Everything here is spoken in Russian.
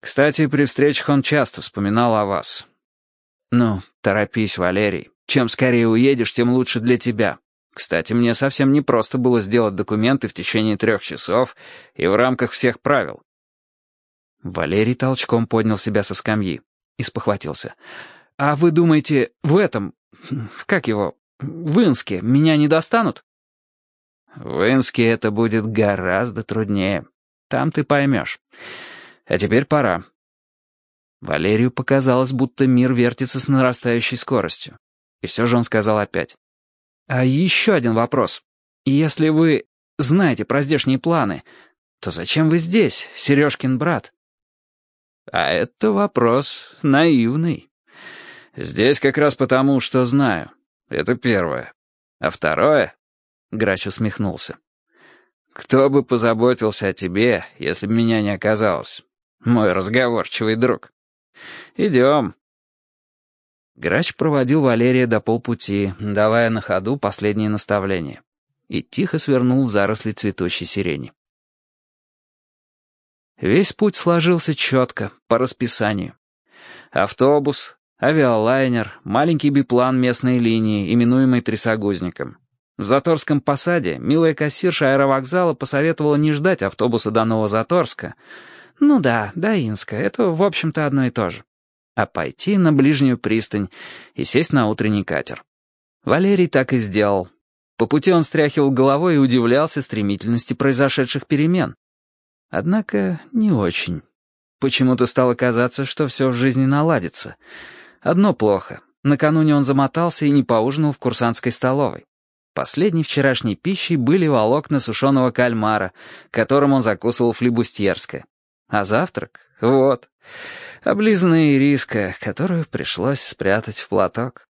Кстати, при встречах он часто вспоминал о вас. Ну, торопись, Валерий. Чем скорее уедешь, тем лучше для тебя. Кстати, мне совсем не просто было сделать документы в течение трех часов и в рамках всех правил. Валерий толчком поднял себя со скамьи и спохватился. «А вы думаете, в этом, как его, в Инске меня не достанут?» «В Инске это будет гораздо труднее. Там ты поймешь. А теперь пора». Валерию показалось, будто мир вертится с нарастающей скоростью. И все же он сказал опять. «А еще один вопрос. Если вы знаете про здешние планы, то зачем вы здесь, Сережкин брат?» «А это вопрос наивный. Здесь как раз потому, что знаю. Это первое. А второе...» Грач усмехнулся. «Кто бы позаботился о тебе, если бы меня не оказалось? Мой разговорчивый друг. Идем». Грач проводил Валерия до полпути, давая на ходу последние наставления, и тихо свернул в заросли цветущей сирени. Весь путь сложился четко, по расписанию. Автобус, авиалайнер, маленький биплан местной линии, именуемый Трясогузником. В Заторском посаде милая кассирша аэровокзала посоветовала не ждать автобуса до Новозаторска. Ну да, до Инска, это, в общем-то, одно и то же. А пойти на ближнюю пристань и сесть на утренний катер. Валерий так и сделал. По пути он встряхивал головой и удивлялся стремительности произошедших перемен. Однако не очень. Почему-то стало казаться, что все в жизни наладится. Одно плохо. Накануне он замотался и не поужинал в курсантской столовой. Последней вчерашней пищей были волокна сушеного кальмара, которым он закусывал флибустьерское. А завтрак? Вот. Облизанная ириска, которую пришлось спрятать в платок.